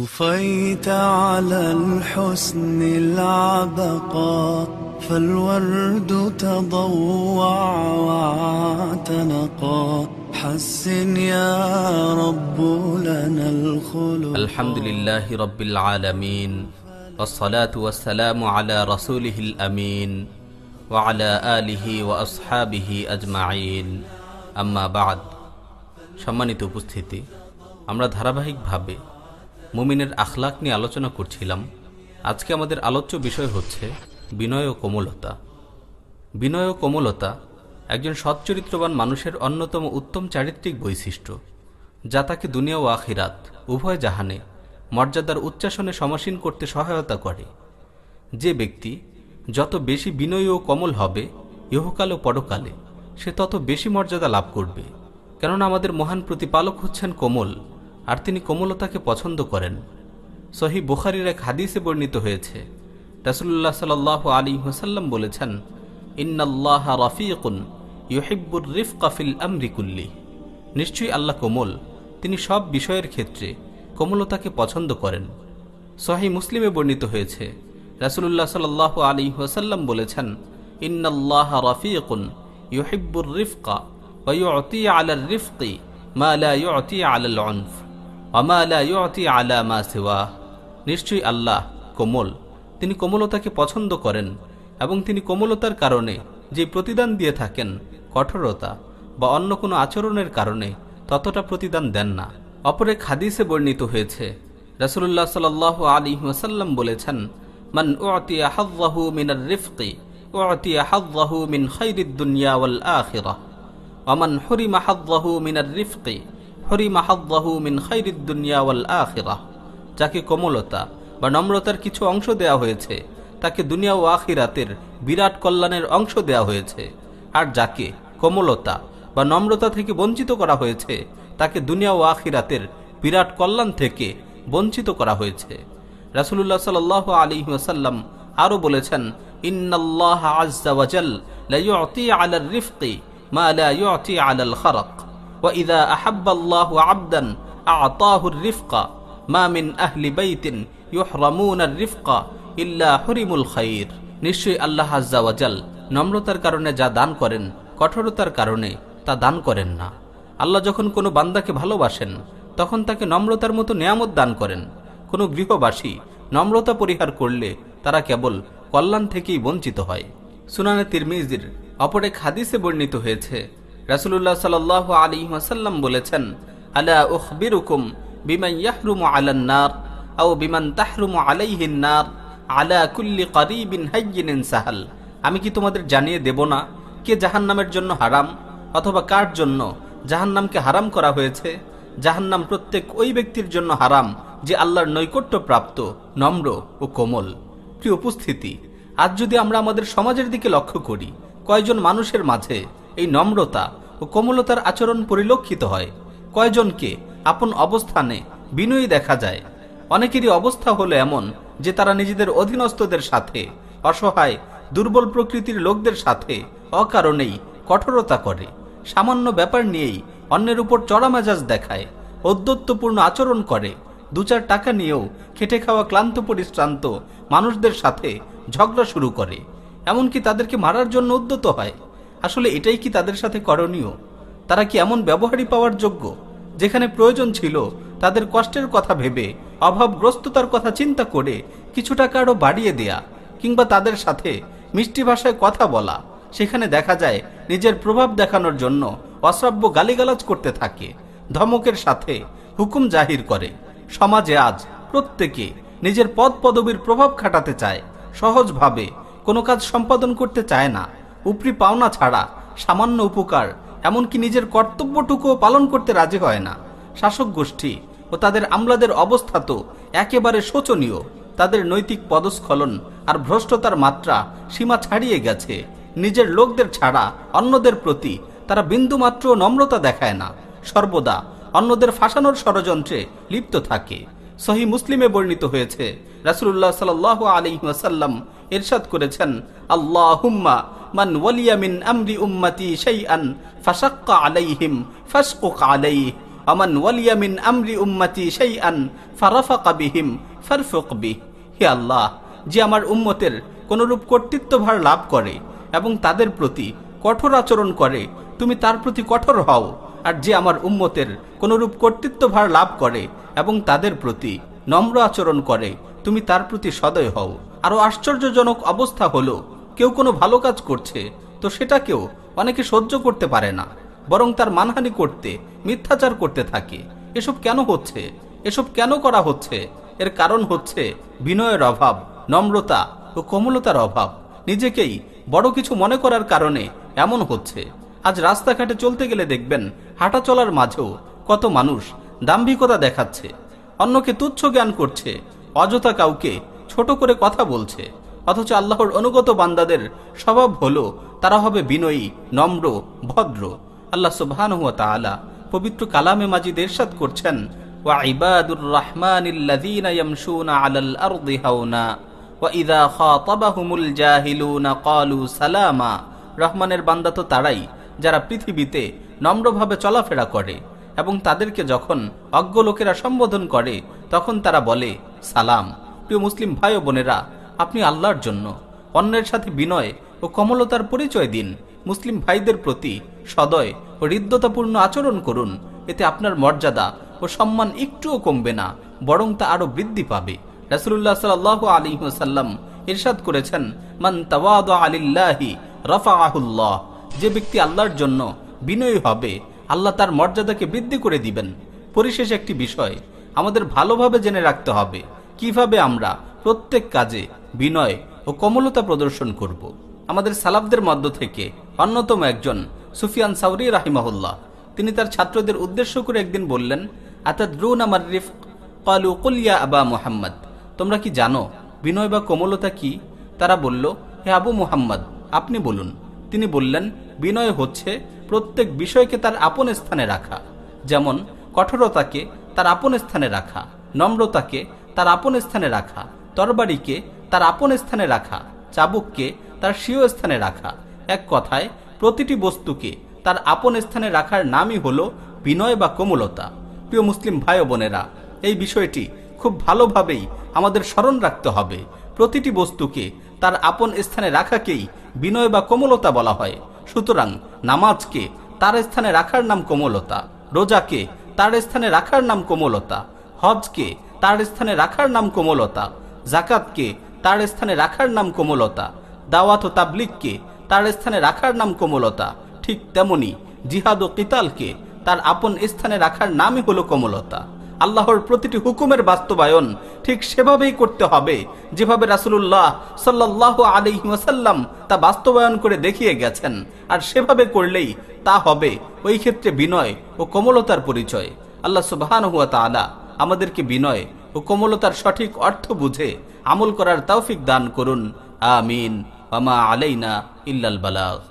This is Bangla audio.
أضفيت على الحسن العبقى فالورد تضوع واعتنقا حسن يا رب لنا الخلق الحمد لله رب العالمين والصلاة والسلام على رسوله الأمين وعلى آله وأصحابه أجمعين أما بعد সম্মানিত উপস্থিতি আমরা ধারাবাহিকভাবে মুমিনের আখলাক নিয়ে আলোচনা করছিলাম। আজকে আমাদের আলোচ্য বিষয় হচ্ছে বিনয় ও কোমলতা। বিনয় ও কোমলতা একজন সচ্চরিত্রবান মানুষের অন্যতম উত্তম চারিত্রিক বৈশিষ্ট্য, যা তাকে দুনিয়া ও আখিরাত, উভয় জাহানে মর্যাদার উচ্চাসনে সমাসীন করতে সহায়তা করে। যে ব্যক্তি যত বেশি বিনয়ী ও কমল হবে, ইহকাল ও পরকালে, সে তত বেশি মর্যাদা লাভ করবে। কেননা আমাদের মহান প্রতিপালক হচ্ছেন কোমল। আর তিনি কোমলতাকে পছন্দ করেন। সহি বুখারির এক হাদিসে বর্ণিত হয়েছে রাসুল্লাহ সাল আলী হোসাল্লাম বলেছেন, ইন্নাল্লাহ রফিকুন ইউহিব্বুর রিফ কাফিল আমরিকুল্লি নিশ্চয়ই আল্লাহ কোমল, তিনি সব বিষয়ের ক্ষেত্রে কোমলতাকে পছন্দ করেন। সহি মুসলিমে বর্ণিত হয়েছে রাসুল্লাহ সাল আলী হোসাল্লাম বলেছেন, ইন্নাল্লাহ রফিকুন ইউহিব্বুর রিফকা ওয়ুতি আল রিফকি মা আলা ইউতি আলাল অনফ আমা আলা আলা মা সেওয়া। নিশ্চয়ই আল্লাহ কোমল। তিনি কোমলতাকে পছন্দ করেন এবং তিনি কোমলতার কারণে যে প্রতিদান দিয়ে থাকেন কঠোরতা বা অন্য কোনো আচরণের কারণে ততটা প্রতিদান দেন না। অপরে খাদিসে বর্ণিত হয়েছে রাসুল্লাহ সাল আলী ওসাল্লাম বলেছেন, মান ওয়াতিয়া হাজ্জাহু মিনার রিফকি ওয়াতিয়া মিন খৈরিদ্দুনিয়া ওয়াল আখিরা অমান হরিমা হাজ্জাহু মিনার রিফকি মিন দুনিয়া যাকে কোমলতা বা নম্রতার কিছু অংশ দেয়া হয়েছে, তাকে দুনিয়া ও আখিরাতের বিরাট কল্যাণের অংশ দেয়া হয়েছে। আর যাকে কোমলতা বা নম্রতা থেকে বঞ্চিত করা হয়েছে, তাকে দুনিয়া ও আখিরাতের বিরাট কল্যাণ থেকে বঞ্চিত করা হয়েছে। রাসুল্লাহ সাল আলী ওয়াসাল্লাম আরও বলেছেন, ইন্নাল্লাহ আজ্জাওয়াজাল লা ইউতি মা লা আলাল খারাক ওয়া ইদা আহাব্বাল্লাহু আবদান আতাহুর রিফকা মা মিন আহলি বাইতিন ইউহরামুনার রিফকা ইল্লা হরিমুল খাইর নিশ্চয়ই আল্লাহ আজ্জাওয়াজাল নম্রতার কারণে যা দান করেন, কঠোরতার কারণে তা দান করেন না। আল্লাহ যখন কোনো বান্দাকে ভালোবাসেন, তখন তাকে নম্রতার মতো নিয়ামত দান করেন। কোনো গৃহবাসী নম্রতা পরিহার করলে তারা কেবল কল্যাণ থেকেই বঞ্চিত হয়। সুনানে তিরমিজির অপরে খাদিসে বর্ণিত হয়েছে রাসুল্লাহ সাল আলী ওয়াসাল্লাম বলেছেন বিমান ইয়াহরুমু আলান নার আও বিমান তাহরুমু আলাইহিন নার আলা কুল্লি সাহাল। আমি কি তোমাদের জানিয়ে দেব না কে জাহান্নামের জন্য হারাম অথবা কার জন্য জাহান্নামকে হারাম করা হয়েছে? জাহান্নাম প্রত্যেক ওই ব্যক্তির জন্য হারাম যে আল্লাহর নৈকট্য প্রাপ্ত, নম্র ও কোমল। প্রিয় উপস্থিতি, আজ যদি আমরা আমাদের সমাজের দিকে লক্ষ্য করি, কয়জন মানুষের মাঝে এই নম্রতা ও কোমলতার আচরণ পরিলক্ষিত হয়। কয়জনকে আপন অবস্থানে বিনয়ী দেখা যায়। অনেকেরই অবস্থা হলো এমন যে তারা নিজেদের অধীনস্থদের সাথে, অসহায়, দুর্বল প্রকৃতির লোকদের সাথে অকারণেই কঠোরতা করে। সামান্য ব্যাপার নিয়েই অন্যের উপর চড়া মেজাজ দেখায়, ঔদ্ধত্যপূর্ণ আচরণ করে। দু চার টাকা নিয়েও খেটে খাওয়া ক্লান্ত পরিশ্রান্ত মানুষদের সাথে ঝগড়া শুরু করে। এমনকি তাদেরকে মারার জন্য উদ্যত হয়। আসলে এটাই কি তাদের সাথে করণীয়? তারা কি এমন ব্যবহারই পাওয়ার যোগ্য? যেখানে প্রয়োজন ছিল, তাদের কষ্টের কথা ভেবে, অভাবগ্রস্ততার কথা চিন্তা করে কিছু টাকা আরও বাড়িয়ে দেয়া, কিংবা তাদের সাথে মিষ্টি ভাষায় কথা বলা, সেখানে দেখা যায় নিজের প্রভাব দেখানোর জন্য অশ্রাব্য গালিগালাজ করতে থাকে, ধমকের সাথে হুকুম জাহির করে। সমাজে আজ প্রত্যেকে নিজের পদ পদবীর প্রভাব খাটাতে চায়, সহজভাবে কোনো কাজ সম্পাদন করতে চায় না। উপরি পাওনা ছাড়া, সামান্য উপকার, এমনকি নিজের কর্তব্যটুকুও পালন করতে রাজি হয় না। শাসক গোষ্ঠী ও তাদের আমলাদের অবস্থা তো একেবারে শোচনীয়। তাদের নৈতিক পদস্খলন আর ভ্রষ্টতার মাত্রা সীমা ছাড়িয়ে গেছে। নিজের লোকদের ছাড়া অন্যদের প্রতি তারা বিন্দুমাত্র নম্রতা দেখায় না। সর্বদা অন্যদের ফাঁসানোর ষড়যন্ত্রে লিপ্ত থাকে। সহি মুসলিমে বর্ণিত হয়েছে রাসুল্লাহ সাল আলী ওয়াসাল্লাম ইরশাদ করেছেন আল্লাহ হুম্মা মান ওয়ালিয়া মিন আমরি উম্মতি শাইআন ফাশাক্কা আলাইহিম ফাশকুক আলাইহি। আমান ওয়ালিয়ামিন আমরি উম্মতি সেই আন ফারাফাকা বিহিম ফারফুক বিহ। হে আল্লাহ, যে আমার উম্মতের কোনরূপ কর্তৃত্বভার লাভ করে এবং তাদের প্রতি কঠোর আচরণ করে, তুমি তার প্রতি কঠোর হও। আর যে আমার উম্মতের কোনরূপ কর্তৃত্বভার লাভ করে এবং তাদের প্রতি নম্র আচরণ করে, তুমি তার প্রতি সদয় হও। আরও আশ্চর্যজনক অবস্থা হলো কেউ কোনো ভালো কাজ করছে, তো সেটাকেও অনেকে সহ্য করতে পারে না, বরং তার মানহানি করতে, মিথ্যাচার করতে থাকে। এসব কেন হচ্ছে? এসব কেন করা হচ্ছে? এর কারণ হচ্ছে বিনয়ের অভাব, নম্রতা ও কোমলতার অভাব। নিজেকেই বড় কিছু মনে করার কারণে এমন হচ্ছে। আজ রাস্তাঘাটে চলতে গেলে দেখবেন হাঁটা চলার মাঝেও কত মানুষ দাম্ভিকতা দেখাচ্ছে। অন্যকে তুচ্ছ জ্ঞান করছে, অযথা কাউকে ছোট করে কথা বলছে। অথচ আল্লাহর অনুগত বান্দাদের স্বভাব হলো, তারা হবে বিনয়ী, নম্র, ভদ্র। আল্লাহ সুবহান হুয়া তাআলা পবিত্র কালামে মাজিদ এরশাদ করছেন, ওয়া ইবাদুর রাহমানিল্লাযীনা ইয়ামশুনা আলাল আরদি হাওনা, ওয়া ইযা খাতাবাহুমুল জাহিলুনা ক্বালু সালামা। রহমানের বান্দা তো তারাই, যারা পৃথিবীতে নম্রভাবে চলাফেরা করে এবং তাদেরকে যখন অজ্ঞ লোকেরা সম্বোধন করে, তখন তারা বলে, সালাম। প্রিয় মুসলিম ভাই বোনেরা আপনি আল্লাহর জন্য, অন্যের সাথে বিনয় ও কমলতার পরিচয় দিন, মুসলিম ভাইদের প্রতি সদয় ও হৃদ্যতাপূর্ণ আচরণ করুন, এতে আপনার মর্যাদা ও সম্মান একটুও কমবে না, বরং তা আরও বৃদ্ধি পাবে। রাসুল্লাহ সাল আলী সাল্লাম ইরশাদ করেছেন, মান তাওয়াদ আলিল্লাহি রফাহুল্লাহ যে ব্যক্তি আল্লাহর জন্য বিনয়ী হবে, আল্লাহ তার মর্যাদাকে বৃদ্ধি করে দিবেন। পরিশেষ একটি বিষয় আমাদের ভালোভাবে জেনে রাখতে হবে, কীভাবে আমরা প্রত্যেক কাজে বিনয় ও কমলতা প্রদর্শন করব। আমাদের সালাবদের মধ্য থেকে অন্যতম একজন সুফিয়ান সাউরি রাহিমাহুল্লাহ। তিনি তার ছাত্রদের উদ্দেশ্য করে একদিন বললেন আবা মুহাম্মদ। তোমরা কি জানো বিনয় বা কোমলতা কি? তারা বলল, হে আবু মুহাম্মদ, আপনি বলুন। তিনি বললেন, বিনয় হচ্ছে প্রত্যেক বিষয়কে তার আপন স্থানে রাখা। যেমন, কঠোরতাকে তার আপন স্থানে রাখা, নম্রতাকে তার আপন স্থানে রাখা তরবারিকে তার আপন স্থানে রাখা, চাবুককে তার স্বীয় স্থানে রাখা। এক কথায়, প্রতিটি বস্তুকে তার আপন স্থানে রাখার নামই হলো বিনয় বা কোমলতা। প্রিয় মুসলিম ভাই বোনেরা, এই বিষয়টি খুব ভালোভাবেই আমাদের স্মরণ রাখতে হবে। প্রতিটি বস্তুকে তার আপন স্থানে রাখাকেই বিনয় বা কোমলতা বলা হয়। সুতরাং নামাজকে তার স্থানে রাখার নাম কোমলতা, রোজাকে তার স্থানে রাখার নাম কোমলতা, হজকে তার স্থানে রাখার নাম কোমলতা জাকাতকে তার স্থানে রাখার নাম কোমলতা, দাওয়াত ও তাবলিককে তার স্থানে রাখার নাম কোমলতা। ঠিক তেমনি জিহাদ ও কিতালকে তার আপন স্থানে রাখার নামই হলো কোমলতা। আল্লাহর প্রতিটি হুকুমের বাস্তবায়ন ঠিক সেভাবেই করতে হবে, যেভাবে রাসুল্লাহ সাল্লাহ আলহি ওয়াসাল্লাম তা বাস্তবায়ন করে দেখিয়ে গেছেন, আর সেভাবে করলেই তা হবে ওই ক্ষেত্রে বিনয় ও কোমলতার পরিচয়। আল্লাহ সুবাহান হুয়া তালা আমাদেরকে বিনয় ও কোমলতার সঠিক অর্থ বুঝে আমল করার তৌফিক দান করুন। আমিন। আমা আলাইনা ইল্লাল বালাগ।